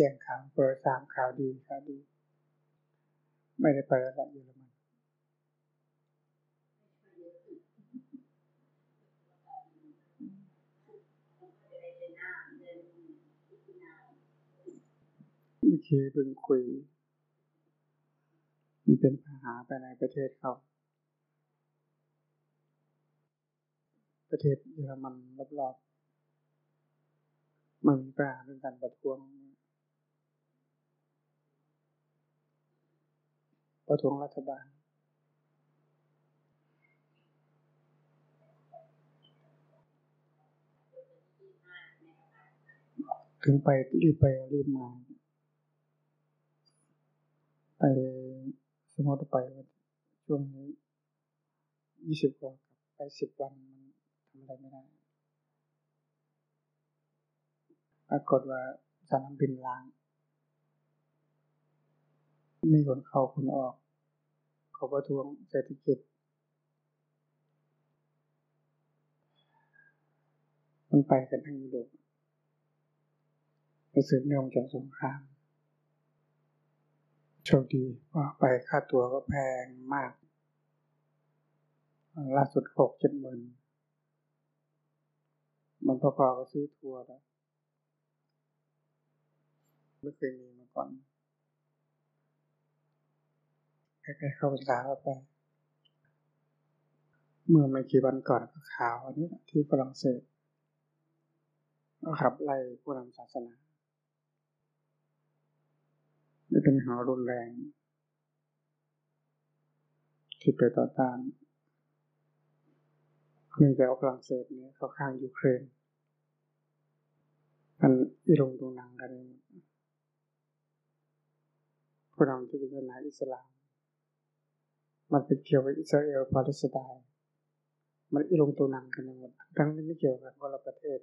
แจ้งข่าวโปรดสามข่าวดีข่าวดี ไม่ได้ไปแล้วละเยอรมันเมื่อกี้เพิ่งคุย มันเป็นปัญหาไปในประเทศเขาประเทศเยอรมันรอบๆมันมีปัญหาเรื่องการประท้วง ประท้วงรัฐบาล ถึงไปรีบไปรีบมา ไปสมมติไปช่วงนี้ยี่สิบวันไปสิบวันมันทำอะไรไม่ได้ปรากฏว่าสนามบินล้าง มีคนเข้าคนออก เขาประท้วงเศรษฐกิจ มันไปกันทั้งยุโรปสืบเนื่องจากสงครามโชคดีว่าไปค่าตัวก็แพงมาก ล่าสุดหกเจ็ดหมื่นมันพอๆก็ซื้อทัวร์แล้วไม่เคยมีมาก่อน ใกล้ๆเข้าพรรษาไปเมื่อไม่กี่วันก่อนก็ข่าวอันนี้ที่ฝรั่งเศสก็ขับไล่ผู้นำศาสนานี่เป็นหารุนแรง ที่ไปต่อต้านเนื่องจากฝรั่งเศสเนี่ยเขาข้างยูเครนมันอิรงตรงนังกันผู้นำที่เป็นศาสนาอิสลาม มันเป็นเกี่ยวกับอิสราเอลปาเลสไตน์มันอิรงตัวนังกันหมดทั้งนี้ไม่เกี่ยวกับคนละประเทศ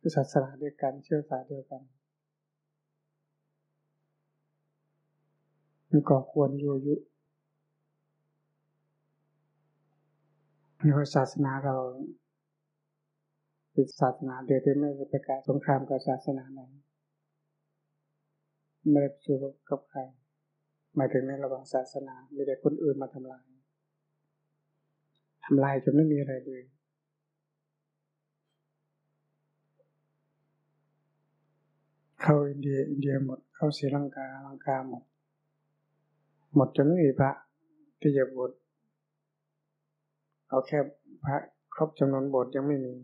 คือศาสนาเดียวกันเชื้อสายเดียวกันมันก่อควรโยยุในศาสนาเราเป็นศาสนาเดียวที่ไม่ได้ประกาศสงครามกับศาสนาไหนไม่ได้ชูรบกับใคร หมายถึงในระหว่างศาสนา มีแต่คนอื่นมาทำลายทำลายจนไม่มีอะไรเลยเข้าอินเดียอินเดียหมด เข้าศรีลังกาลังกาหมด หมดจนไม่มีพระที่จะบวชเอาแค่พระครบจำนวนบทยังไม่มี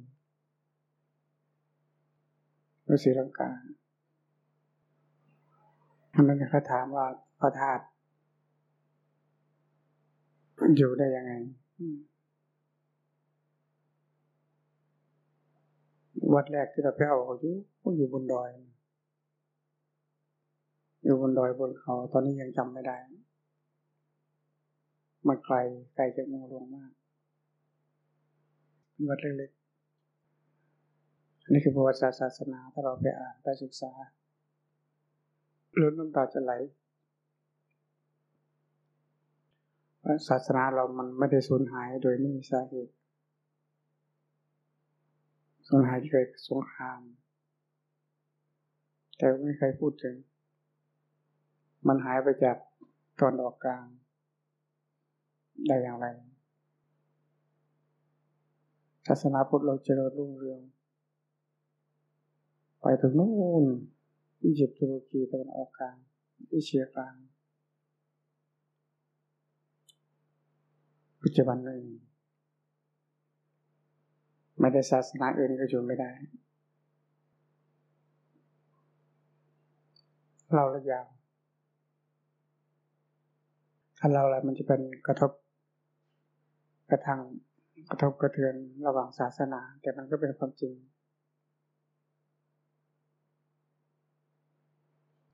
ในศรีลังกาอันนั้นเขาถามว่า พระธาตุอยู่ได้ยังไงวัดแรกที่เราไปเอาเขาอยู่ก็อยู่บนดอย อยู่บนดอยบนเขา ตอนนี้ยังจำไม่ได้ มันไกลไกลจากเมืองหลวงมากวัดเล็กๆนี่คือประวัติศาสนาถ้าเราไปอ่านไปศึกษาล้นน้ำตาจะไหล ศาสนาเรามันไม่ได้สูญหายโดยไม่มีสาเหตุสูญหายที่เกิดสงคราม แต่ไม่เคยพูดถึง มันหายไปจากตอนออกกลาง ได้อย่างไรศาสนาพุทธเราเจริญรุ่งเรือง ไปถึงโน่นอียิปต์ตุรกีตะวันออกกลางเอเชียกลาง ปัจจุบันไม่มีไม่ได้ศาสนาอื่นก็อยู่ไม่ได้ เราระยาวถ้าเราอะไรมันจะเป็นกระทบกระทั่งกระทบกระเทือนระหว่างศาสนา แต่มันก็เป็นความจริง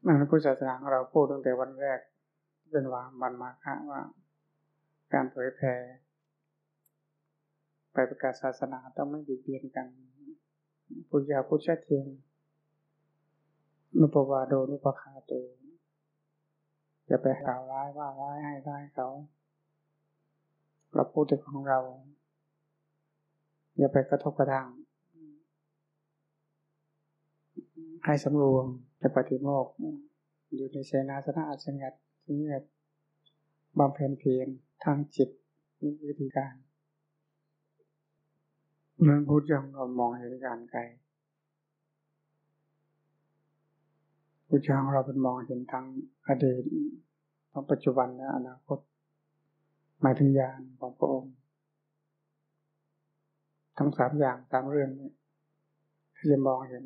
มันพุทธศาสนาของเราพูดตั้งแต่วันแรกเป็นว่ามันมาคะว่า การเผยแผ่ไปประกาศศาสนาต้องไม่บิดเบียนกันปุญญาพุทธเทียนนุปวาโดนุปคาโตอย่าไปกล่าวร้ายว่าร้ายให้ร้ายเขาเราพูดแต่ของเรา อย่าไปกระทบกระทั่งให้สำรวมจะปฏิโมกข์อยู่ในเสนาสนะอัสงัดเงียบบำเพ็ญเพียร ทางจิตนี่วิธีการเมื่อพูดยังเรามองเห็นการไกลพุทธเจ้าเราเป็นมองเห็นทั้งอดีตทั้งปัจจุบันและอนาคตหมายถึงญาณของพระองค์ ทั้งสามอย่างสามเรื่องนี้ที่จะมองเห็น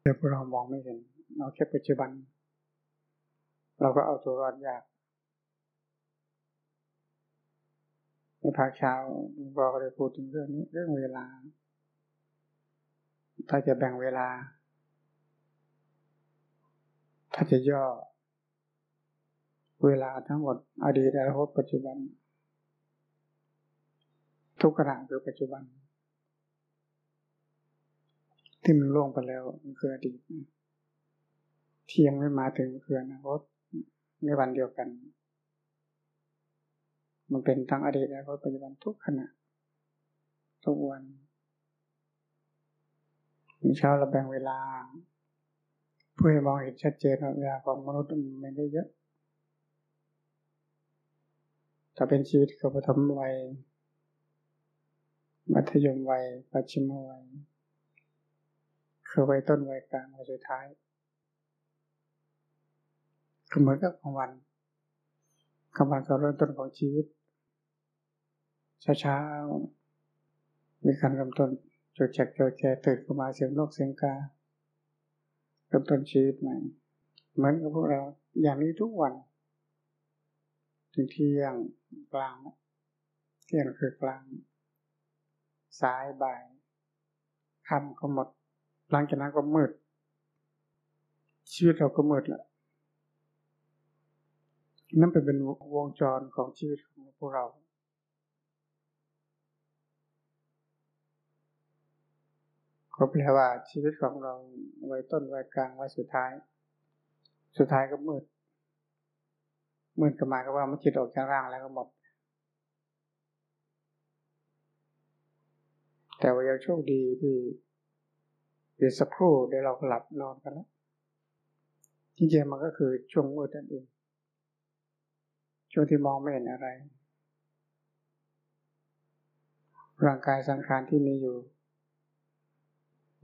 แต่พวกเรามองไม่เห็น เราแค่ปัจจุบัน เราก็เอาตัวรอดยาก ในภาคเช้าหลวงพ่อก็ได้พูดถึงเรื่องนี้เรื่องเวลา ถ้าจะแบ่งเวลา ถ้าจะย่อ เวลาทั้งหมด อดีตอนาคตปัจจุบัน ทุกขณะคือปัจจุบัน ที่มันล่วงไปแล้วมันคืออดีตเที่ยงไม่มาถึงคืออนาคตในวันเดียวกัน มันเป็นทั้งอดีตและปัจจุบันทุกขณะ ทุกวันมีเช้าเราแบ่งเวลา เพื่อให้มองเห็นชัดเจนว่าเวลาของมนุษย์มันไม่ได้เยอะ ถ้าเป็นชีวิตกับปฐมวัย มัธยมวัย ปัจฉิมวัย คือวัยต้นวัยกลางวัยสุดท้ายก็เหมือนกับกลางวันกลางวันก็เริ่มต้นของชีวิต เช้าๆมีการเริ่มต้นจดแจกจดแจตื่นขึ้นมาเสียงนกเสียงกาเริ่มต้นชีวิตใหม่เหมือนกับพวกเราอย่างนี้ทุกวัน ถึงเที่ยงกลางเที่ยงคือกลางสายบ่ายค่ำก็หมด หลังจากนั้นก็มืด ชีวิตเราก็มืดล้วนั่นเป็นเป็นวงจรของชีวิตของพวกเรา ก็แปลว่าชีวิตของเราไว้ต้นไว้กลางไว้สุดท้าย สุดท้ายก็มืด มืดก็หมายก็ว่ามันจิตออกจากร่างแล้วก็หมด แต่ว่ายังโชคดีที่เดี๋ยวสักครู่เดี๋ยวเราหลับนอนกันแล้วจริงๆมันก็คือช่วงมืดนั่นเองช่วงที่มองไม่เห็นอะไร ร่างกายสังขารที่มีอยู่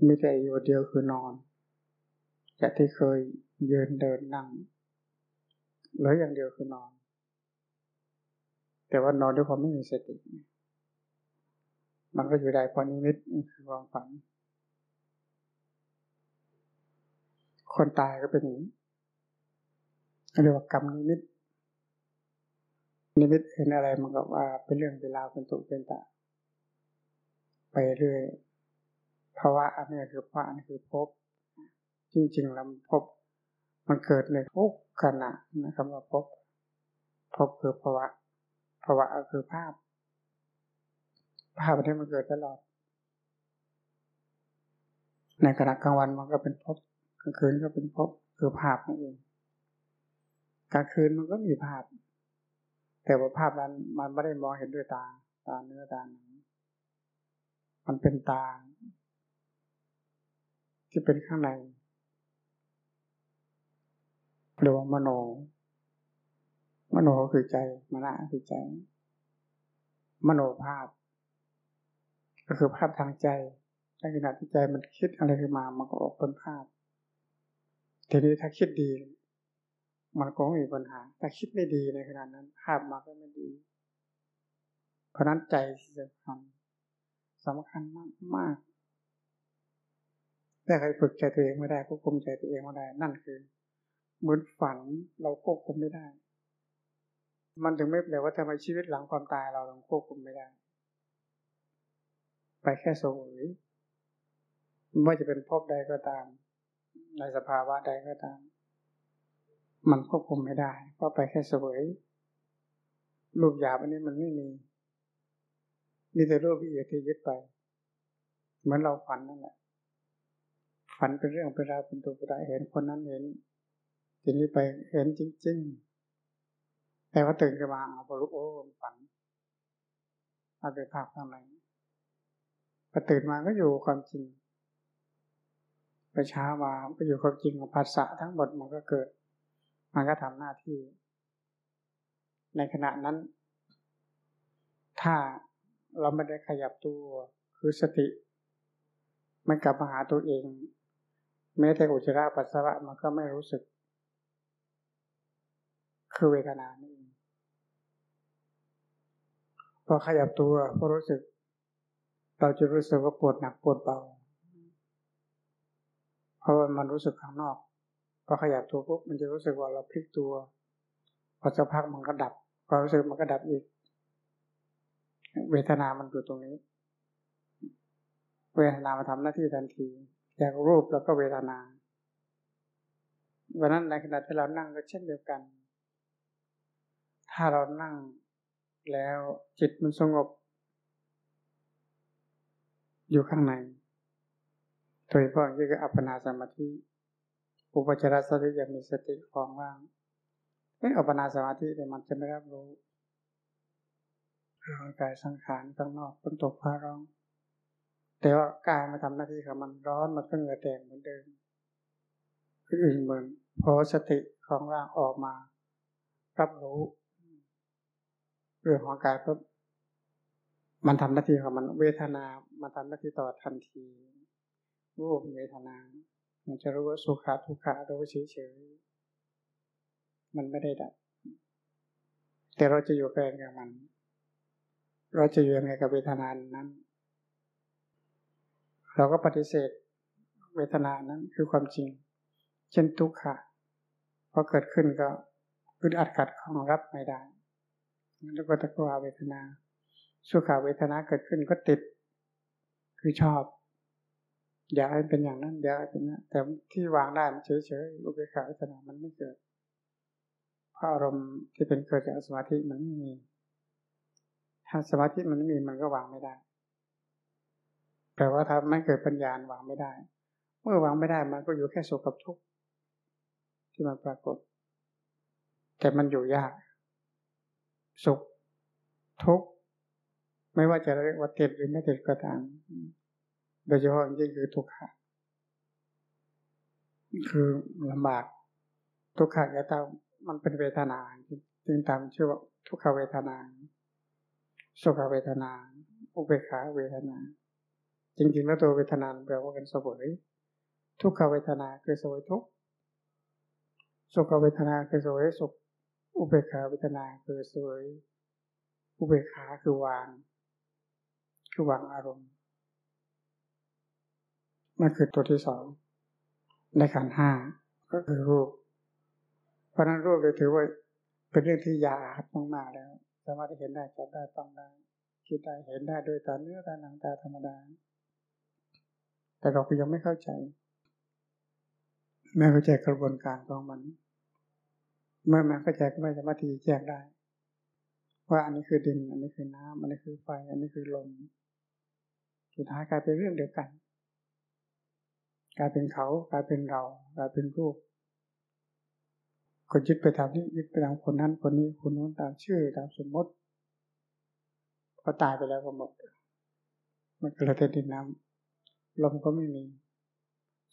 มีแต่อยู่เดียวคือนอน จากที่เคยยืนเดินนั่งเหลืออย่างเดียวคือนอน แต่ว่านอนด้วยความไม่มีสติ มันก็อยู่ได้เพราะนิมิตคือความฝัน คนตายก็เป็นอย่างนี้เรียกว่ากรรมนิมิต นิมิตเห็นอะไรมันก็ว่าเป็นเรื่องเวลาเป็นตุเป็นตะไปเรื่อย ภาวะอันนี้คือภาวะอันคือพบ จริงๆแล้วพบ มันเกิดในทุกขณะนะครับว่าพบพบคือภาวะภาวะก็คือภาพ ภาพที่มันเกิดตลอด ในขณะกลางวันมันก็เป็นพบกลางคืนก็เป็นพบคือภาพนั่นเองกลางคืนมันก็มีภาพ แต่ว่าภาพนั้นมันไม่ได้มองเห็นด้วยตา ตาเนื้อตาหนังมันเป็นตา ที่เป็นข้างในเรียกว่ามโน มโนคือใจมนะคือใจ มโนภาพ ก็คือภาพทางใจในขณะที่ใจมันคิดอะไรขึ้นมา มันก็ออกเป็นภาพ ทีนี้ถ้าคิดดี มันก็ไม่มีปัญหา แต่คิดไม่ดีในขณะนั้น ภาพมาก็ไม่ดี เพราะนั้นใจสำคัญสำคัญมากมาก แต่ใครฝึกใจตัวเองไม่ได้ควบคุมใจตัวเองไม่ได้ นั่นคือ เหมือนฝันเราควบคุมไม่ได้ มันถึงไม่แปลว่าทำไมชีวิตหลังความตายเราเราควบคุมไม่ได้ ไปแค่สวยไม่ว่าจะเป็นพบใดก็ตาม ในสภาวะใดก็ตาม มันควบคุมไม่ได้เพราะไปแค่สวยรูปหยาบอันนี้มันไม่มี มีแต่รูปละเอียดที่ยึดไป เหมือนเราฝันนั่นแหละ ฝันเป็นเรื่องเป็นราวเป็นตัวเป็นตนเห็นคนนั้นเห็นทีนี้ไปเห็นจริง ๆ แต่ว่าตื่นขึ้นมาเอาพอรู้โอ้ฝันอาเป็นภาพข้างในพอตื่นมาก็อยู่ความจริงไปเช้ามาก็อยู่ความจริงของภาษาทั้งหมดมันก็เกิด มันก็ทำหน้าที่ ในขณะนั้น ถ้าเราไม่ได้ขยับตัวคือสติ มันกลับมาหาตัวเอง แม้แต่อุจจาระปัสสาวะมันก็ไม่รู้สึก คือเวทนานี่พอขยับตัวพอรู้สึก เราจะรู้สึกว่าปวดหนักปวดเบา เพราะมันรู้สึกข้างนอกพอขยับตัวปุ๊บมันจะรู้สึกว่าเราพลิกตัว พอจะพักมันก็ดับพอรู้สึกมันก็ดับอีก เวทนามันอยู่ตรงนี้ เวทนามาทำหน้าที่ทันที จากรูปแล้วก็เวทนาวันนั้นในขณะที่เรานั่งก็เช่นเดียวกัน ถ้าเรานั่งแล้วจิตมันสงบ อยู่ข้างในโดยเฉพาะนี่คืออัปปนาสมาธิ อุปจารสติยังมีสติคลองว่างเอออัปปนาสมาธิแต่มันจะไม่รับรู้ร่างกายสังขารข้างนอกฝนตกฟ้าร้อง แต่ว่ากายมาทำหน้าที่ของมันร้อนมันก็เหงื่อแดงเหมือนเดิมอื่นเหมือนพอสติของร่างออกมา รับรู้เรื่องของกายปุ๊บมันทำหน้าที่ของมันเวทนา มันทำหน้าที่ต่อทันที รูปเวทนา มันจะรู้ว่าสุขาทุกขารู้เฉยเฉยมันไม่ได้ดับ แต่เราจะอยู่แกนกับมัน เราจะอยู่ยังไงกับเวทนานั้น เราก็ปฏิเสธเวทนานั้นคือความจริง เช่นทุกข์ค่ะพอเกิดขึ้นก็อึดอัดขัดข้องรับไม่ได้แล้วก็ตะกวาเวทนา สุขาเวทนาเกิดขึ้นก็ติด คือชอบ อยากให้เป็นอย่างนั้นอยากให้เป็นนั้นแต่ที่วางได้มันเฉยๆอุเบกขาเวทนามันไม่เกิดเพราะอารมณ์ที่เป็นเกิดจากสมาธิมันไม่มีถ้าสมาธิมันไม่มีมันก็วางไม่ได้ แปลว่าถ้าไม่เกิดปัญญาวางไม่ได้ เมื่อวางไม่ได้มันก็อยู่แค่สุขกับทุกข์ที่มันปรากฏ แต่มันอยู่ยาก สุขทุกข์ไม่ว่าจะเรียกว่าติดหรือไม่ติดก็ตามโดยเฉพาะยิ่งคือทุกข์คือลำบากทุกข์จะต้องมันเป็นเวทนาจึงตามชื่อว่าทุกขเวทนา สุขเวทนา อุเบกขาเวทนา จริงๆ แล้วตัวเวทนาแปลว่าเป็นสวยทุกขเวทนาคือสวยทุกสุขเวทนาคือสวยสุข อุเบกขาเวทนาคือสวยอุเบกขาคือวาง คือวางอารมณ์มันคือตัวที่สองในขันห้าก็คือรูป เพราะนั้นรูปเลยถือว่าเป็นเรื่องที่ยากมากๆแล้ว สามารถเห็นได้จับได้ต้องได้คิดได้เห็นได้โดยตาเนื้อตาหนังตาธรรมดา แต่เราก็ยังไม่เข้าใจแม้เข้าใจกระบวนการของมัน เมื่อมันเข้าใจก็ไม่สามารถที่จะแยกได้ ว่าอันนี้คือดิน อันนี้คือน้ำอันนี้คือไฟ อันนี้คือลม สุดท้ายกลายเป็นเรื่องเดียวกัน กลายเป็นเขา กลายเป็นเรา กลายเป็นรูปคนยึดไปตามนี้ยึดไปตามคนนั้นคนนี้คนนู้นตามชื่อตามสมมติพอตายไปแล้วก็หมด มันก็เลยแต่ดินน้ำ ลมก็ไม่มี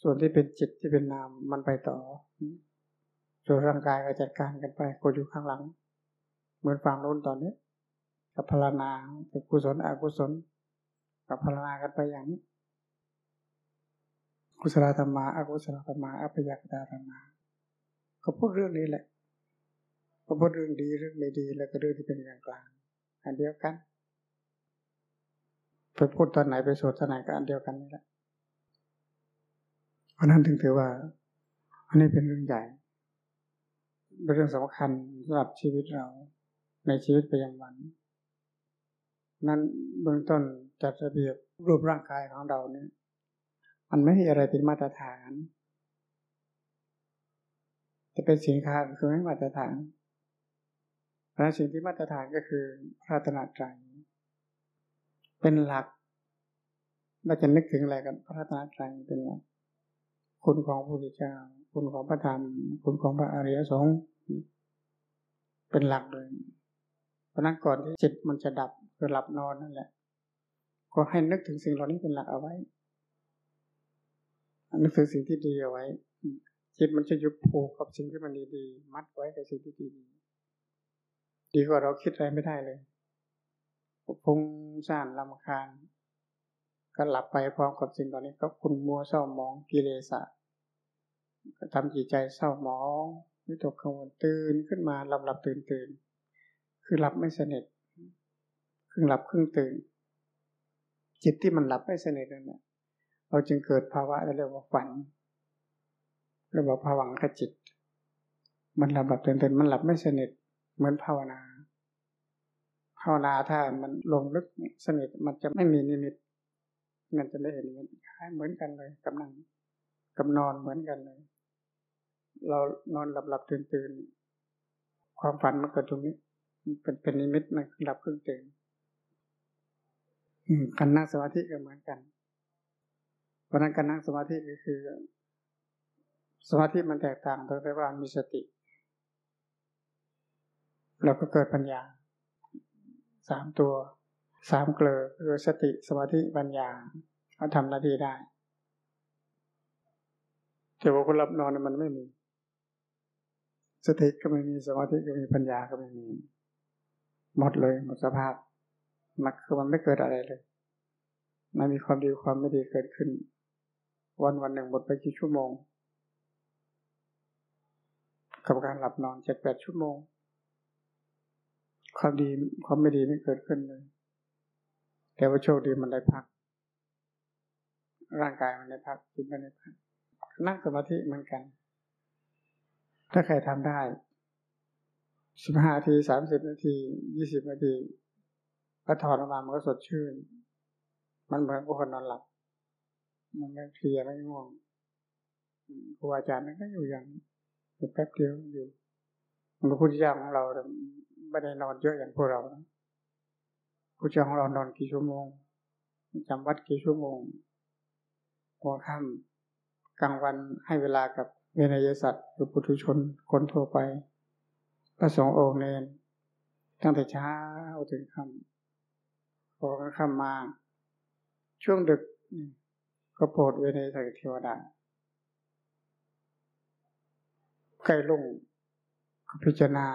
ส่วนที่เป็นจิตที่เป็นนามมันไปต่อ ส่วนร่างกายก็จัดการกันไปกดอยู่ข้างหลัง เหมือนฝั่งโน้นตอนนี้กับพลานากับกุศลอกุศล กับพลานากันไปอย่างนี้กุศลธรรมาอกุศลธรรมาอัปยากตาธรรมาเขาพูดเรื่องนี้แหละเขาพูดเรื่องดีเรื่องไม่ดีแล้วก็เรื่องที่เป็นกลางกลางอันเดียวกัน ไปพูดตอนไหนไปสวดตอนไหนก็อันเดียวกันนี่แหละ เพราะนั้นถึงถือว่า อันนี้เป็นเรื่องใหญ่เป็นเรื่องสำคัญสำหรับชีวิตเราในชีวิตประจำวัน นั้นเบื้องต้นจัดระเบียบรูปร่างกายของเราเนี่ย มันไม่มีอะไรเป็นมาตรฐาน จะเป็นสินค้าคือไม่มาตรฐานเพราะสิ่งที่มาตรฐานก็คือพระตนาใจเป็นหลักเราจะนึกถึงอะไรกันพระตนาใจเป็นหลัก คุณของพระพุทธเจ้า คุณของพระธรรม คุณของพระอริยสงฆ์เป็นหลักเลยเพราะนั้นก่อนที่จิตมันจะดับคือหลับนอนนั่นแหละ ก็ให้นึกถึงสิ่งเหล่านี้เป็นหลักเอาไว้นึกถึงสิ่งที่ดีเอาไว้ จิตมันจะยุบผูกกับสิ่งที่มันดีๆมัดไว้กับสิ่งที่ดีดีกว่าเราคิดอะไรไม่ได้เลยพุงซ่านลำคาญ ก็หลับไปพร้อมกับสิ่งตอนนี้ก็คุณมัวเศร้าหมองกิเลสะก็ทำจิตใจเศร้าหมองวิตกกังวลตื่นขึ้นมาหลับหลับตื่นตื่นคือหลับไม่สนิทครึ่งหลับครึ่งตื่น จิตที่มันหลับไม่สนิทนั่นแหละเราจึงเกิดภาวะเรียกว่าฝันเรียกว่าภวังขจิต มันหลับหลับตื่นตื่นมันหลับไม่สนิทเหมือนภาวนา ภาวนาถ้ามันลงลึกสนิทมันจะไม่มีนิมิต มันจะไม่เห็นมิตคล้ายเหมือนกันเลยกับนั่งกับนอนเหมือนกันเลย เรานอนหลับหลับตื่นตื่นความฝันมันเกิดตรงนี้เป็นเป็นนิมิตมันหลับครึ่งตื่นการนั่งสมาธิก็เหมือนกันเพราะนั้นการนั่งสมาธิก็คือ สมาธิมันแตกต่างโดยว่ามีสติ เราก็เกิดปัญญาสามตัว สามเกลือคือสติสมาธิปัญญาเขาทำหน้าที่ได้แต่ว่าคนรับนอนมันไม่มี สติก็ไม่มีสมาธิก็มีปัญญาก็ไม่มี หมดเลยหมดสภาพมันคือมันไม่เกิดอะไรเลยมันมีความดีความไม่ดีเกิดขึ้น วันวันหนึ่งหมดไปกี่ชั่วโมง กับการหลับนอนเจ็ดแปดชั่วโมง ความดีความไม่ดีไม่เกิดขึ้นเลย แต่ว่าโชคดีมันได้พัก ร่างกายมันได้พักจิตมันได้พักนั่งสมาธิเหมือนกัน ถ้าใครทำได้สิบห้านาทีสามสิบนาทียี่สิบนาทีก็ถอนออกมามันก็สดชื่น มันเหมือนกับคนนอนหลับ มันไม่เพลียไม่ง่วงครูอาจารย์นั่นก็อยู่อย่างแป๊บเดียวอยู่พระพุทธเจ้าของเราไม่ได้นอนเยอะอย่างพวกเราพระเจ้าของเรานอนกี่ชั่วโมงจำวัดกี่ชั่วโมงหัวค่ำกลางวันให้เวลากับเวนยสัตว์หรือปุถุชนคนทั่วไป พระสงฆ์องค์เนนตั้งแต่เช้าถึงค่ำพอเข้ามา ช่วงดึกก็โปรดเวเนสักเทวดาใกล้ลุ่งก็พิจารณา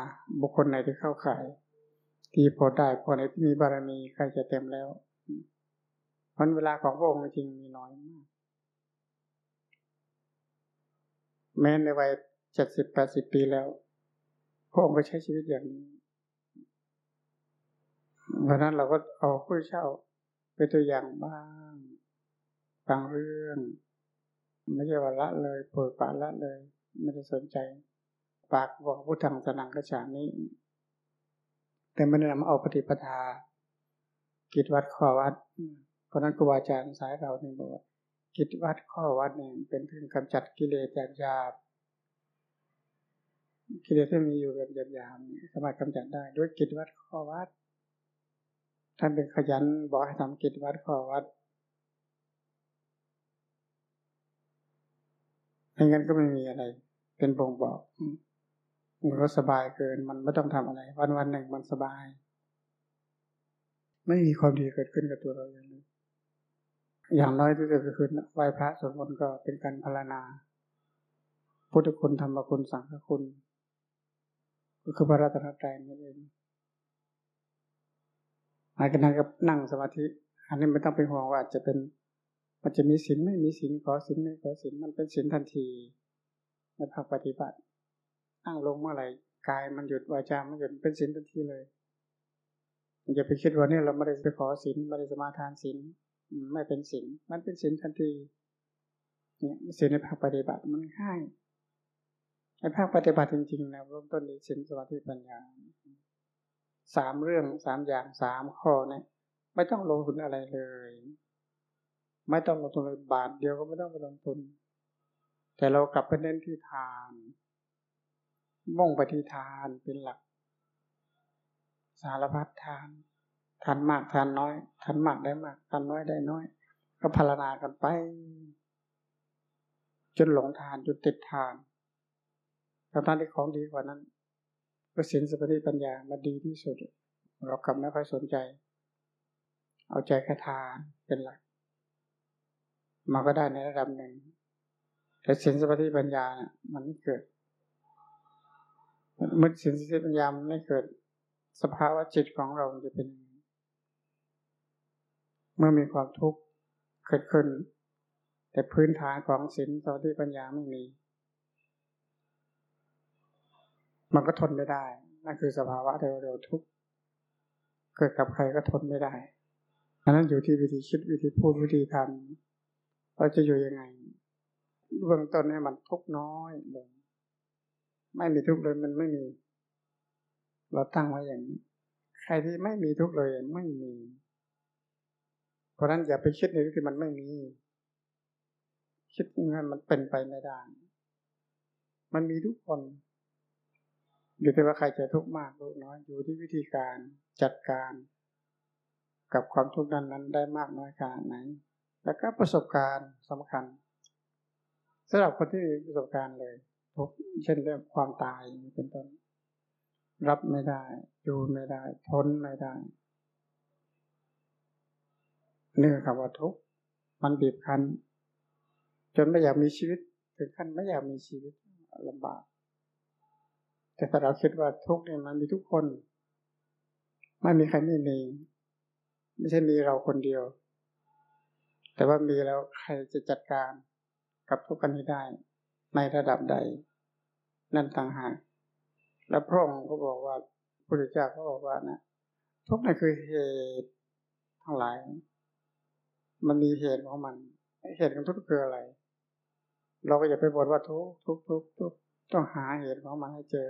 บุคคลไหนที่เข้าขาย ที่พอได้พอไหนที่มีบารมีใกล้จะเต็มแล้ววันเวลาของพระองค์จริงมีน้อยมากแม้ในวัยเจ็ดสิบแปดสิบปีแล้วพระองค์ก็ใช้ชีวิตอย่างนี้เพราะนั้นเราก็เอาผู้เช่าเป็นตัวอย่างบ้างบางเรื่อง ไม่ใช่ว่าละเลยเปิดปากละเลย ไม่ได้สนใจ ปากบอกผู้ทางสนังกระฉานี้ แต่ไม่ได้นำเอาปฏิปทา กิจวัดข้อวัด เพราะนั้นครูบาอาจารย์สายเราเนี่ยบอกกิจวัดข้อวัดเนี่ยเป็นเครื่องกำจัดกิเลสหยาบกิเลสที่มีอยู่แบบหยาบๆสามารถกำจัดได้ด้วยกิจวัดข้อวัด ท่านเป็นขยันบอกให้ทำกิจวัดข้อวัดไม่งั้นก็ไม่มีอะไร เป็นบ่งบอก มันก็สบายเกิน มันไม่ต้องทำอะไร วันวันหนึ่งมันสบาย ไม่มีความดีเกิดขึ้นกับตัวเราอย่างนี้อย่างน้อยที่จะเกิดขึ้นไหว้พระสวดมนต์ก็เป็นการพารนา พุทธคุณธรรมคุณสังฆคุณ ก็คือพระรัตนตรัยนั่นเองหลังจากนั้นก็นั่งสมาธิ อันนี้ไม่ต้องเป็นห่วงว่าอาจะเป็น มันจะมีศีลไม่มีศีลขอศีลไม่ขอศีลมันเป็นศีลทันทีในภาคปฏิบัติ นั่งลงเมื่อไหร่กายมันหยุดวาจามันหยุดเป็นศีลทันทีเลยมันจะไปคิดว่าเนี่ยเราไม่ได้ไปขอศีลไม่ได้สมาทานศีลไม่เป็นศีลมันเป็นศีลทันทีเนี่ยศีลในภาคปฏิบัติมันง่ายในภาคปฏิบัติจริงๆนะเริ่มต้นในศีลสมาธิปัญญาสามเรื่องสามอย่างสามข้อเนี่ยไม่ต้องลงทุนอะไรเลย ไม่ต้องลงทุนเลยบาทเดียวก็ไม่ต้องไปลงทุน แต่เรากลับไปเน้นที่ทาน มุ่งปที่ทานเป็นหลัก สารพัดทานทานมากทานน้อยทานมากได้มากทานน้อยได้น้อย ก็พารนากันไป จนหลงทานจนติดทานแต่ท่านที่ของดีกว่านั้นก็ศีลสมาธิปัญญามาดีที่สุด เรากลับไม่ค่อยสนใจ เอาใจแค่ทานเป็นหลักมาก็ได้ในระดับหนึ่งแต่ศีลสมาธิปัญญาเนี่ยมันไม่เกิด เมื่อศีลสมาธิปัญญามันไม่เกิด สภาวะจิตของเราจะเป็น เมื่อมีความทุกข์เกิดขึ้น แต่พื้นฐานของศีลสมาธิปัญญาไม่มี มันก็ทนไม่ได้ นั่นคือสภาวะเร็วๆทุกข์เกิดกับใครก็ทนไม่ได้อันนั้นอยู่ที่วิธีคิดวิธีพูดวิธีทำเราจะอยู่ยังไงเบื้องต้นให้มันทุกน้อยลง ไม่มีทุกเลยมันไม่มี เราตั้งไว้อย่างนี้ ใครที่ไม่มีทุกเลยไม่มี เพราะนั้นอย่าไปคิดในที่มันไม่มี คิดงั้นมันเป็นไปไม่ได้ มันมีทุกคน อยู่ที่ว่าใครจะทุกข์มากทุกน้อยอยู่ที่วิธีการจัดการ กับความทุกข์นั้นนั้นได้มากน้อยขนาดไหน แล้วก็ประสบการณ์สำคัญสำหรับคนที่มีประสบการณ์เลย ทุกเช่นเรื่องความตายเป็นต้น รับไม่ได้ดูไม่ได้ ทนไม่ได้นี่คือคำว่าทุกมันบีบคั้น จนไม่อยากมีชีวิต ถึงขั้นไม่อยากมีชีวิตลำบาก แต่ถ้าเราคิดว่าทุกเนี่ยมันมีทุกคน ไม่มีใครไม่มีไม่ใช่มีเราคนเดียว แต่ว่ามีแล้วใครจะจัดการกับทุกข์กันให้ได้ ในระดับใด นั่นต่างหากแล้วพระองค์ก็บอกว่าพระเจ้าก็บอกว่านะทุกนั่นคือเหตุทั้งหลาย มันมีเหตุของมัน เหตุของทุกข์คืออะไร เราก็อย่าไปบ่นว่าทุกทุกทุกทุกต้องหาเหตุของมันให้เจอ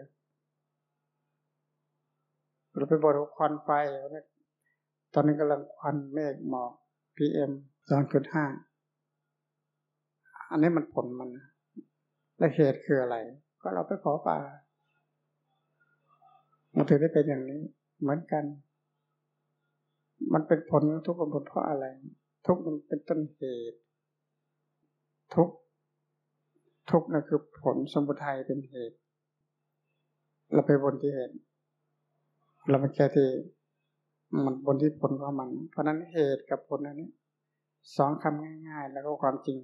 เราไปบ่นว่าควันไฟตอนนี้กำลังควันเมฆหมอกพีเอ็มสองจุดห้าอันนี้มันผลมัน และเหตุคืออะไร ก็เราไปขอป่ามันถึงได้เป็นอย่างนี้ เหมือนกัน มันเป็นผลทุกข์ผลเพราะอะไร ทุกข์มันเป็นต้นเหตุ ทุกข์ทุกข์นั่นคือผลสมุทัยเป็นเหตุ เราไปบนที่เหตุเราไม่แค่ที่มันบนที่ผลของมัน เพราะนั้นเหตุกับผลอันนี้สองคำง่าย ๆ แล้วก็ความจริง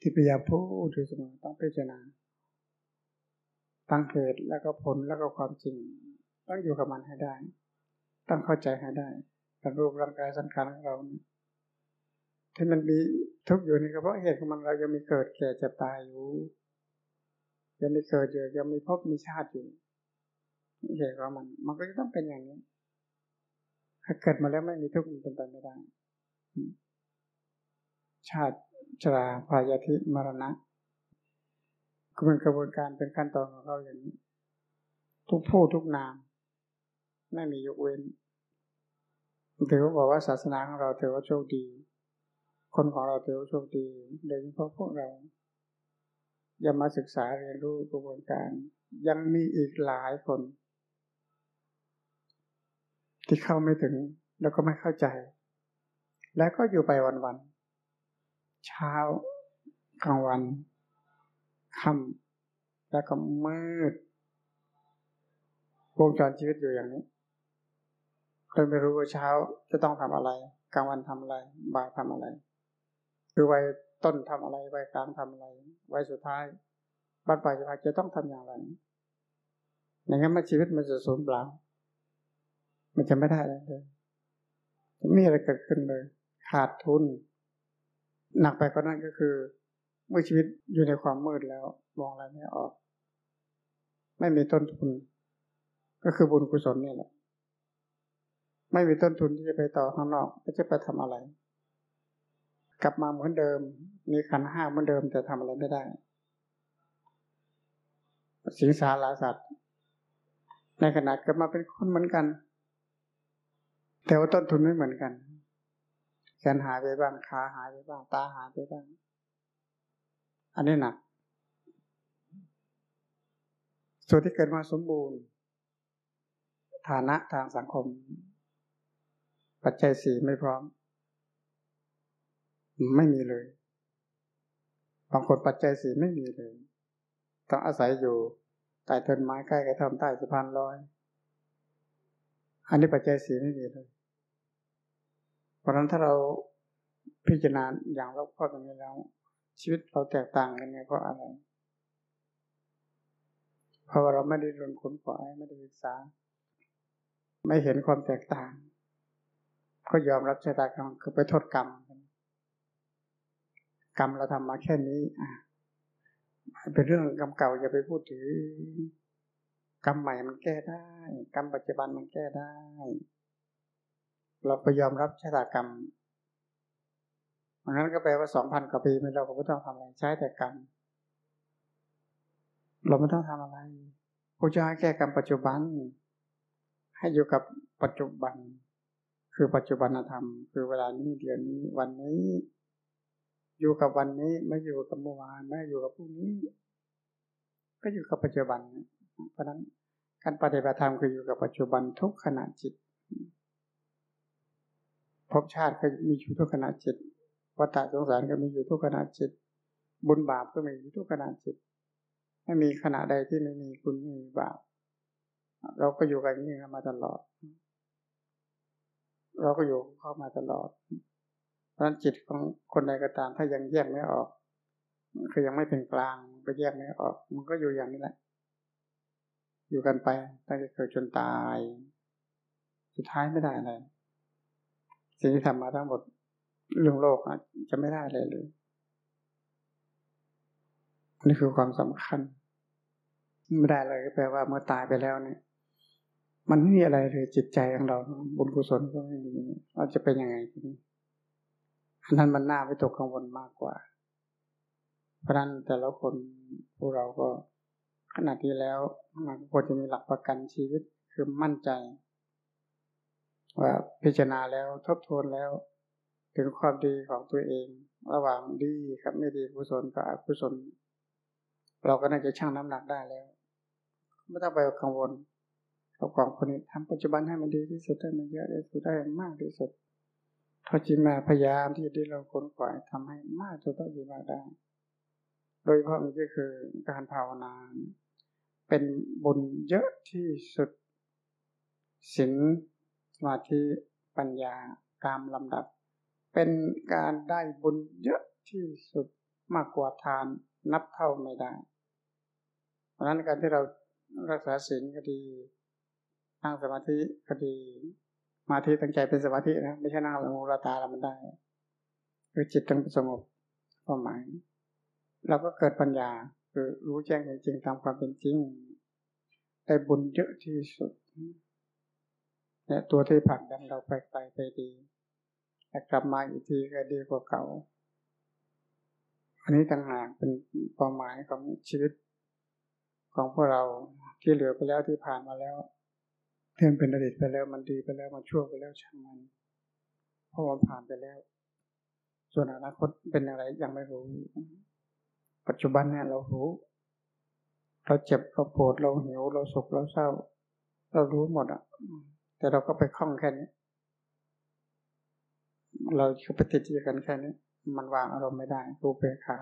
ที่พยายามพูดอยู่เสมอต้องพิจารณาตั้งเหตุแล้วก็ผลแล้วก็ความจริง ต้องอยู่กับมันให้ได้ ต้องเข้าใจให้ได้กับรูปร่างกายสังขารของเราที่มันมีทุกอยู่นี่ก็เพราะเหตุของมันเรายังมีเกิดแก่เจ็บตายอยู่ยังมีเกิดอยู่ยังมีพบมีชาติอยู่เหตุของมัน มันก็จะต้องเป็นอย่างนี้ ถ้าเกิดมาแล้วไม่มีทุกข์มันเป็นไปไม่ได้ ชาติ ชราพายาธิมรณะก็เป็นกระบวนการเป็นขั้นตอนของเขาอย่างนี้ ทุกผู้ทุกนาม ไม่มียกเว้นถือว่าบอกว่าศาสนาของเราถือว่าโชคดี คนของเราถือว่าโชคดีโดยเฉพาะพวกเราอย่ามาศึกษาเรียนรู้กระบวนการ ยังมีอีกหลายคน ที่เข้าไม่ถึงแล้วก็ไม่เข้าใจ แล้วก็อยู่ไปวันๆ เช้ากลางวันค่ำแล้วก็มืดวงจรชีวิตอยู่อย่างนี้เลยไม่รู้ว่าเช้าจะต้องทำอะไรกลางวันทำอะไรบ่ายทำอะไร คือวัยต้นทำอะไรวัยกลางทำอะไรวัยสุดท้ายบัดปลายจะจะต้องทำอย่างไรอย่างนั้นมันชีวิตมันจะสูญเปล่า มันจะไม่ได้เลยไม่มีอะไรเกิดขึ้นเลย ขาดทุน หนักไปก็นั่นก็คือเมื่อชีวิตอยู่ในความมืดแล้วมองอะไรไม่ออก ไม่มีต้นทุน ก็คือบุญกุศลนี่แหละ ไม่มีต้นทุนที่จะไปต่อข้างนอกก็จะไปทำอะไร กลับมาเหมือนเดิม มีขันห้าเหมือนเดิมแต่ทำอะไรไม่ได้สิงสารลาสัตว์ ในขณะเกิดมาเป็นคนเหมือนกัน แต่ว่าต้นทุนไม่เหมือนกัน แขนหายไปบ้างขาหายไปบ้าง ตาหายไปบ้าง อันนี้หนัก ส่วนที่เกิดมาสมบูรณ์ ฐานะทางสังคม ปัจจัยสี่ไม่พร้อม ไม่มีเลย บางคนปัจจัยสี่ไม่มีเลย ต้องอาศัยอยู่ใต้ต้นไม้ใกล้กระท่อมใต้สะพานลอย อันนี้ปัจจัยสี่ไม่มีเลย เพราะฉะนั้นถ้าเราพิจารณาอย่างรอบคอบตรงนี้แล้ว ชีวิตเราแตกต่างกันเนี่ยเพราะอะไร เพราะว่าเราไม่ได้รนขนขวายไม่ได้ศึกษา ไม่เห็นความแตกต่าง ก็ยอมรับชะตากรรมคือไปโทษกรรมกรรมเราทำมาแค่นี้ อะเป็นเรื่องกรรมเก่าอย่าไปพูดถึงกรรมใหม่มันแก้ได้ กรรมปัจจุบันมันแก้ได้ เราไปยอมรับชะตากรรมนั้นก็แปลว่าสองพันกว่าปีเราก็ไม่ต้องทำอะไรใช้แต่กรรม เราไม่ต้องทำอะไรพระเจ้าให้แก้กรรมปัจจุบัน ให้อยู่กับปัจจุบัน คือปัจจุบันธรรม คือเวลานี้เดือนนี้วันนี้ อยู่กับวันนี้ไม่อยู่กับเมื่อวานไม่อยู่กับพรุ่งนี้ ก็อยู่กับปัจจุบัน เพราะนั้นการปฏิบัติธรรมคืออยู่กับปัจจุบันทุกขณะจิต ภพชาติก็มีอยู่ทุกขณะจิตวัฏสงสารก็มีอยู่ทุกขณะจิต บุญบาปก็มีอยู่ทุกขณะจิต ไม่มีขณะใดที่ไม่มีคุณไม่มีบาปเราก็อยู่กันนี้มาตลอด เราก็อยู่เข้ามาตลอด เพราะฉะนั้นจิตของคนใดก็ตาม ถ้ายังแยกไม่ออกคือยังไม่เป็นกลางก็แยกไม่ออก มันก็อยู่อย่างนี้แหละ อยู่กันไปตั้งแต่เกิดจนตาย สุดท้ายไม่ได้อะไร สิ่งที่ทำมาทั้งหมดเรื่องโลกจะไม่ได้เลยเลย นี่คือความสำคัญ ไม่ได้เลยแปลว่าเมื่อตายไปแล้วเนี่ย มันไม่มีอะไรเลยจิตใจของเราบุญกุศลก็ไม่มีเราจะเป็นยังไงทีนี้อันนั้นมันน่าไปตกกังวลมากกว่า เพราะนั้นแต่ละคนพวกเราก็ขนาดที่แล้วมันควรจะมีหลักประกันชีวิตคือมั่นใจ ว่าพิจารณาแล้วทบทวนแล้ว ถึงความดีของตัวเอง ระหว่างดีกับไม่ดีกุศลกับอกุศล เราก็น่าจะชั่งน้ำหนักได้แล้ว ไม่ต้องไปกังวลกับของคนนี้ทำปัจจุบันให้มันดีที่สุดให้มันเยอะที่สุดได้มากที่สุดถ้าจิมาพยายามที่ที่เราค้นขวายทำให้มากจนต้องดีมากได้ โดยเฉพาะมันก็คือการภาวนาเป็นบุญเยอะที่สุดศีล มาธิปัญญาตามลำดับ เป็นการได้บุญเยอะที่สุดมากกว่าทานนับเท่าไม่ได้ เพราะนั้นการที่เรารักษาศีลก็ดีนั่งสมาธิก็ดีมาที่ตั้งใจเป็นสมาธินะไม่ใช่นั่งละมูลตาแล้วมันได้คือจิตต้องสงบความหมายเราก็เกิดปัญญาคือรู้แจ้งจริงตามความเป็นจริงได้บุญเยอะที่สุด และตัวที่ผลักดันเราไปไปไปดีแต่กลับมาอีกทีก็ดีกว่าเก่า อันนี้ต่างหากเป็นเป้าหมายของชีวิต ของพวกเราที่เหลือไปแล้วที่ผ่านมาแล้วเที่ยงเป็นอดีตไปแล้วมันดีไปแล้วมันชั่วไปแล้วช่างมันเพราะมันผ่านไปแล้ว ส่วนอนาคตเป็นอะไรยังไม่รู้ ปัจจุบันเนี่ยเรารู้ เราเจ็บเราปวดเราหิวเราสุขเราเศร้า เรารู้หมดอะ แต่เราก็ไปคล้องแค่นี้ เราคือปฏิจิกันแค่นี้ มันวางอารมณ์ไม่ได้รูปเปขา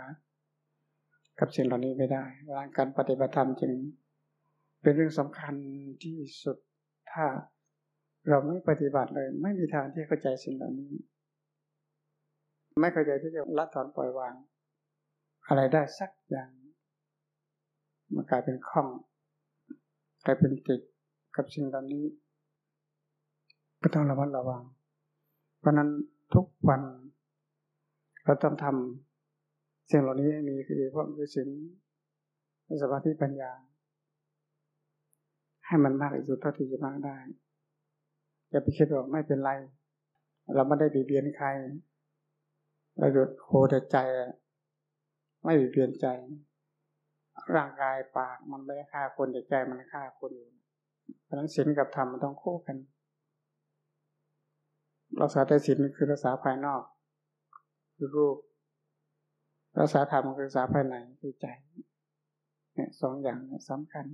กับสิ่งเหล่านี้ไม่ได้วางการปฏิบัติธรรมจึง เป็นเรื่องสำคัญที่สุดถ้าเราไม่ปฏิบัติเลย ไม่มีทางที่เข้าใจสิ่งเหล่านี้ ไม่เข้าใจที่จะละถอนปล่อยวาง อะไรได้สักอย่างมันกลายเป็นข้องกลายเป็นติดกับสิ่งเหล่านี้ ก็ต้องระมัดระวัง เพราะนั้นทุกวัน เราต้องทำสิ่งเหล่านี้ให้มีคือพวกคือสิ่งสมาธิปัญญา ให้มันมากที่สุดเท่าที่จะมากได้ อย่าไปคิดว่าไม่เป็นไร เราไม่ได้บีบเบียนใครเราหยุดโหแต่ใจ ไม่บีบเบียนใจ ร่างกายปากมันไม่ฆ่าคนแต่ใจมันฆ่าคนอยู่เพราะนั้นศีลกับธรรมมันต้องคู่กัน รักษาแต่ศีลคือรักษาภายนอก คือรูป รักษาธรรมคือรักษาภายในคือใจเนี่ยสองอย่างเนี่ยสำคัญ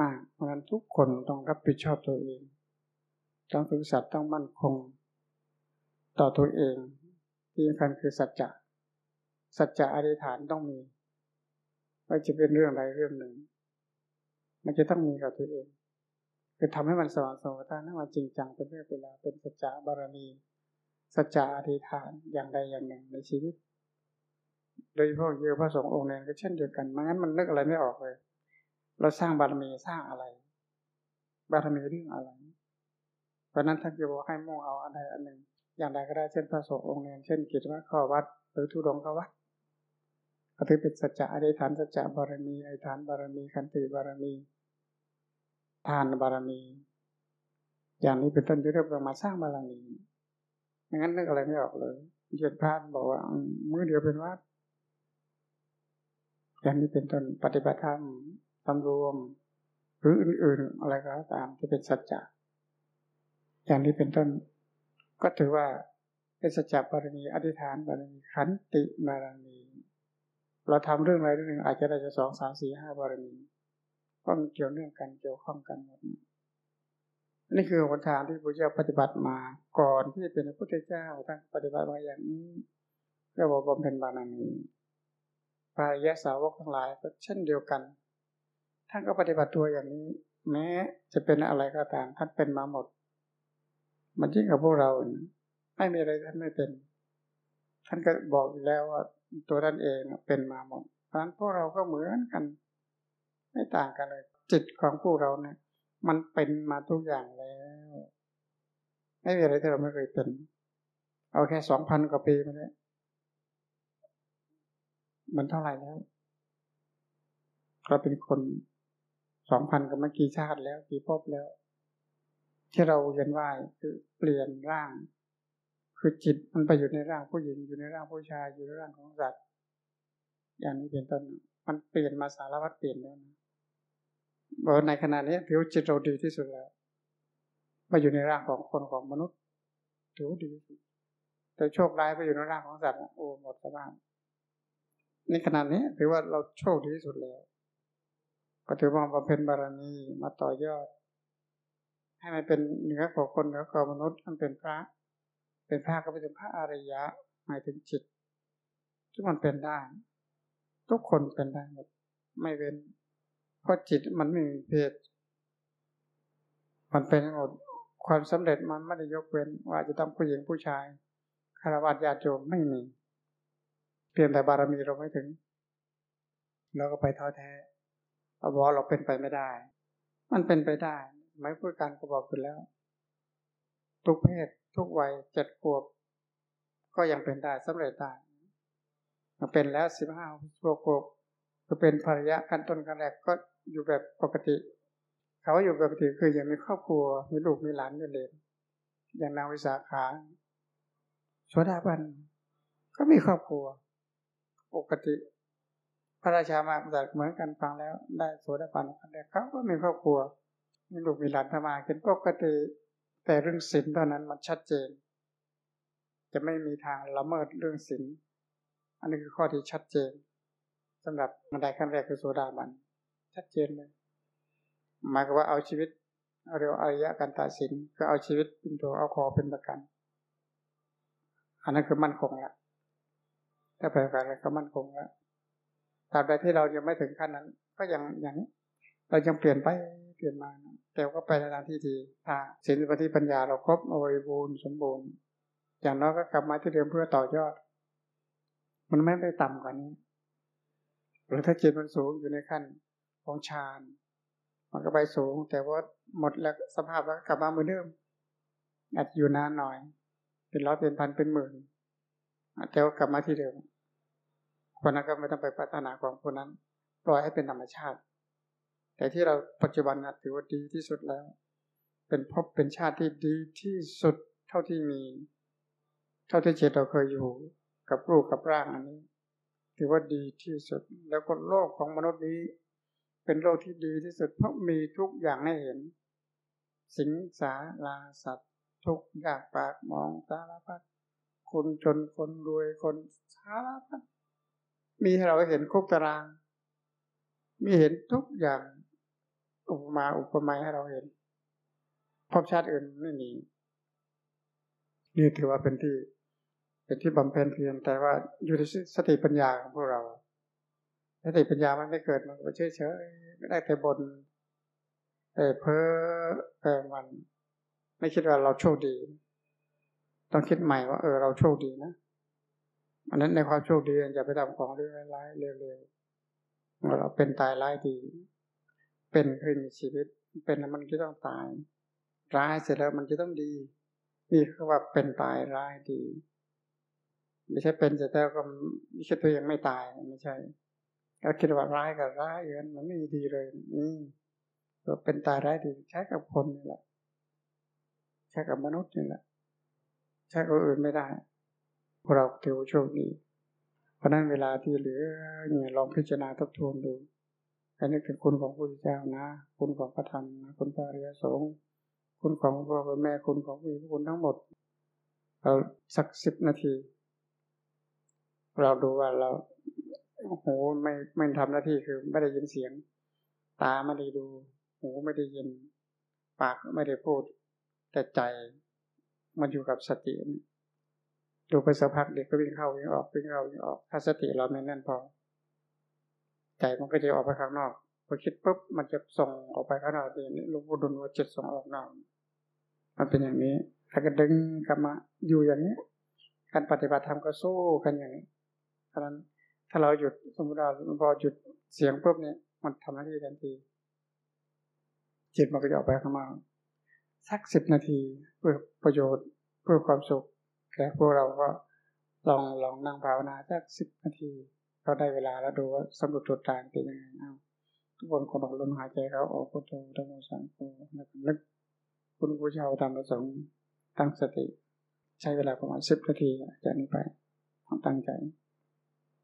มากๆเพราะฉะนั้นทุกคนต้องรับผิดชอบตัวเอง ต้องฝึกสัตว์ต้องมั่นคง ต่อตัวเองที่สำคัญคือสัจจะสัจจะอธิษฐานต้องมีว่าจะเป็นเรื่องใดเรื่องหนึ่ง มันจะต้องมีกับตัวเอง คือทำให้มันสว่างสวัสดิ์ให้มันจริงจังเป็นเรื่องเวลาเป็นสัจจะบารมีสัจจะอธิษฐานอย่างใดอย่างหนึ่งในชีวิต โดยเฉพาะเยอะพระสงฆ์องค์เนก็เช่นเดียวกันไม่งั้นมันนึกอะไรไม่ออกเลย เราสร้างบารมีสร้างอะไร บารมีเรื่องอะไร เพราะนั้นท่านจะบอกให้มุ่งเอาอะไรอันหนึ่งอย่างใดก็ได้เช่นพระสงฆ์องค์เนเช่นกิจวัตรข้อวัด หรือทุดงข้อวัดก็ถือเป็นสัจจะอธิษฐานสัจจะบารมีอธิษฐานบารมีขันติบารมี ทานบารมี อย่างนี้เป็นต้นที่เรียกว่ามาสร้างบารมีไม่งั้นนึกอะไรไม่ออกเลยเยืนพระบอกว่ามือเดียวเป็นวัดอย่างนี้เป็นต้นปฏิบัติธรรมสำรวม หรืออื่นๆอะไรก็ตามที่เป็นสัจจะอย่างนี้เป็นต้น ก็ถือว่าเป็นสัจจะบารมีอธิษฐานบารมีขันติบารมีเราทำเรื่องอะไรเรื่องหนึ่งอาจจะได้จะสองสามสี่ห้าบารมี ก็มันเกี่ยวเนื่องกันเกี่ยวข้องกันหมดนี่คือหนทางที่พระเจ้าปฏิบัติมาก่อนที่จะเป็นพระพุทธเจ้าท่านปฏิบัติมาอย่างนี้เรียกว่าบำเพ็ญบารมีพระยะสาวกทั้งหลายก็เช่นเดียวกัน ท่านก็ปฏิบัติตัวอย่างนี้ แม้จะเป็นอะไรก็ตามท่านเป็นมาหมด มันยิ่งกับพวกเราไม่มีอะไรท่านไม่เป็น ท่านก็บอกอยู่แล้วว่าตัวท่านเองเป็นมาหมดเพราะนั้นพวกเราก็เหมือนกัน ไม่ต่างกันเลย จิตของพวกเราเนี่ย มันเป็นมาทุกอย่างแล้วไม่มีอะไรที่เราไม่เคยเป็น เอาแค่สองพันกว่าปีมาแล้วมันเท่าไหร่แล้วเราเป็นคนสองพันกับเมื่อกี่ชาติแล้วกี่ภพแล้ว ที่เราเรียนว่าคือเปลี่ยนร่าง คือจิตมันไปอยู่ในร่างผู้หญิงอยู่ในร่างผู้ชายอยู่ในร่างของสัตว์อย่างนี้เป็นต้นมันเปลี่ยนมาสารวัตรเปลี่ยนแล้วนะ เบอกในขณะนี้ถือจิตเราดีที่สุดแล้วมาอยู่ในร่างของคนของมนุษย์ ถือดีที่สุดแต่โชคร้ายไปอยู่ในร่างของสัตว์โอ้หมดสภาพในขณะนี้ถือว่าเราโชคดีที่สุดแล้ว ก็ถือว่ามาเป็นบารมีมาต่อยอด ให้มันเป็นเหนือกว่าคนเหนือกว่ามนุษย์มันเป็นพระ เป็นพระก็เป็นพระอริยะหมายถึงจิตที่มันเป็นได้ ทุกคนเป็นได้หมดไม่เว้น เพราะจิตมันไม่มีเพศ มันเป็นหมดความสำเร็จมันไม่ได้ยกเว้น ว่าจะต้องผู้หญิงผู้ชายคารวะญาติโยมไม่มี เพียงแต่บารมีเราไม่ถึง เราก็ไปท้อแท้เราบอกเราเป็นไปไม่ได้ มันเป็นไปได้ ไม่พูดการก็บอกคุณแล้ว ทุกเพศ ทุกวัยเจ็ดขวบ ก็ยังเป็นได้สำเร็จได้เป็นแล้วสิบห้าขวบก็เป็นภรรยากันต้นกันแรกก็ อยู่แบบปกติเขาอยู่แบบปกติคือยังมีครอบครัวมีลูกมีหลานมีเลนอย่างนางวิสาขาสวดาบันก็มีครอบครัว ปกติ พระราชามาแต่เหมือนกันฟังแล้ว ได้โสดาบันแต่เขาก็มีครอบครัวมีลูกมีหลานทำมาเป็นปกติแต่เรื่องศีลตอนนั้นมันชัดเจน จะไม่มีทางละเมิดเรื่องศีลอันนี้คือข้อที่ชัดเจนสำหรับบันไดขั้นแรกคือโสดาบัน ชัดเจนเลยหมายความว่าเอาชีวิตเรียกอริยะกันตาสินก็เอาชีวิตเป็นตัวเอาคอเป็นประกัน อันนั้นคือมั่นคงแล้วถ้าไปกันก็มั่นคงแล้วตราบใดที่เรายังไม่ถึงขั้นนั้น ก็ยังอย่างนี้เรายังเปลี่ยนไปเปลี่ยนมาแต่ก็ไปในทางที่ดีถ้าศีลสมาธิปัญญาเราครบบริบูรณ์สมบูรณ์ อย่างน้อยก็กลับมาที่เดิมเพื่อต่อยอด มันไม่ได้ต่ำกว่านี้หรือถ้าจิตมันสูงอยู่ในขั้น ของฌานมันก็ไปสูง แต่ว่าหมดแล้วสภาพแล้วกลับมาเหมือนเดิมอาจอยู่นานหน่อย เป็นร้อยเป็นพันเป็นหมื่นแต่ว่ากลับมาที่เดิมคนนั้นก็ไม่ต้องไปพัฒนาของคนนั้น ปล่อยให้เป็นธรรมชาติ แต่ที่เราปัจจุบันนะถือว่าดีที่สุดแล้ว เป็นพบเป็นชาติที่ดีที่สุดเท่าที่มี เท่าที่เจตเราเคยอยู่กับรูปกับร่างอันนี้ ถือว่าดีที่สุด แล้วก็โลกของมนุษย์นี้ เป็นโลกที่ดีที่สุดเพราะมีทุกอย่างให้เห็น สิงสาราสัตว์ ทุกอยากปากมองสารพัดคนจนคนรวยคนสารพัดมีให้เราเห็นคุกตาราง มีเห็นทุกอย่างอุปมาอุปไมยให้เราเห็นพบชาติอื่นไม่มีนี่ถือว่าเป็นที่ เป็นที่บำเพ็ญเพียรแต่ว่าอยู่ในสติปัญญาของพวกเรา สติปัญญามันไม่เกิดมันก็เฉยเฉยไม่ได้แต่บนแต่เพ้อแต่มัน ไม่คิดว่าเราโชคดี ต้องคิดใหม่ว่า เออเราโชคดีนะอันนั้นในความโชคดีจะไปทำของเรื่องร้ายเร็วๆเราเป็นตายร้ายดี เป็นคือมีชีวิต เป็นแล้วมันก็ต้องตาย ร้ายเสร็จแล้วมันจะต้องดี นี่คือว่าเป็นตายร้ายดี ไม่ใช่เป็นเสร็จแล้วก็ไม่ใช่ตัวยังไม่ตายไม่ใช่ เราคิดว่าร้ายกับร้ายอย่างนั้นมันไม่ดีเลยนี่ก็เป็นตายร้ายดีใช้กับคนนี่แหละใช้กับมนุษย์นี่แหละใช้กับอื่นไม่ได้พวกเราถือว่าโชคดีเพราะนั้นเวลาที่เหลือเนี่ยลองพิจารณาทบทวนดูอันนี้เป็นคุณของพระพุทธเจ้านะ คุณของพระธรรมนะคุณพระอริยสงฆ์คุณของพ่อแม่คุณของพี่คุณทั้งหมดเราสักสิบนาที เราดูว่าเรา หไม่ไม่ทำหน้าที่คือไม่ได้ยินเสียง ตาไม่ได้ดู หูไม่ได้ยิน ปากไม่ได้พูด แต่ใจมันอยู่กับสติดูไปสักพักเด็กก็วิ่งเข้าวิ่งออกวิ่งเข้าวิ่งออก ถ้าสติเราไม่แน่นพอ ใจมันก็จะออกไปข้างนอกพอคิดปุ๊บมันจะส่งออกไปข้างนอกเองนี่ลูกพุดุลว่าจิตส่งออกนอกมันเป็นอย่างนี้ถ้าก็ดึงกลับมาอยู่อย่างนี้ การปฏิบัติธรรมก็สู้กันอย่างนี้เพราะนั้น ถ้าเราหยุดสมมติเราพอหยุดเสียงปุ๊บเนี่ย มันทำหน้าที่ทันที จิตมันก็จะออกไปข้างนอกสักสิบนาทีเพื่อประโยชน์เพื่อความสุขแค่พวกเราก็ลองลองนั่งภาวนาสักสิบนาทีก็ได้เวลาแล้วดูว่าสำรวจจุดต่างเป็นยังไงเอาทุกคนคนออกลมหายใจเขาออกพุทโธธรรมสังโฆนึกคุณผู้ชาวทำประสงค์ตั้งสติ ใช้เวลาประมาณสิบนาทีจากนี้ไปต้องตั้งใจ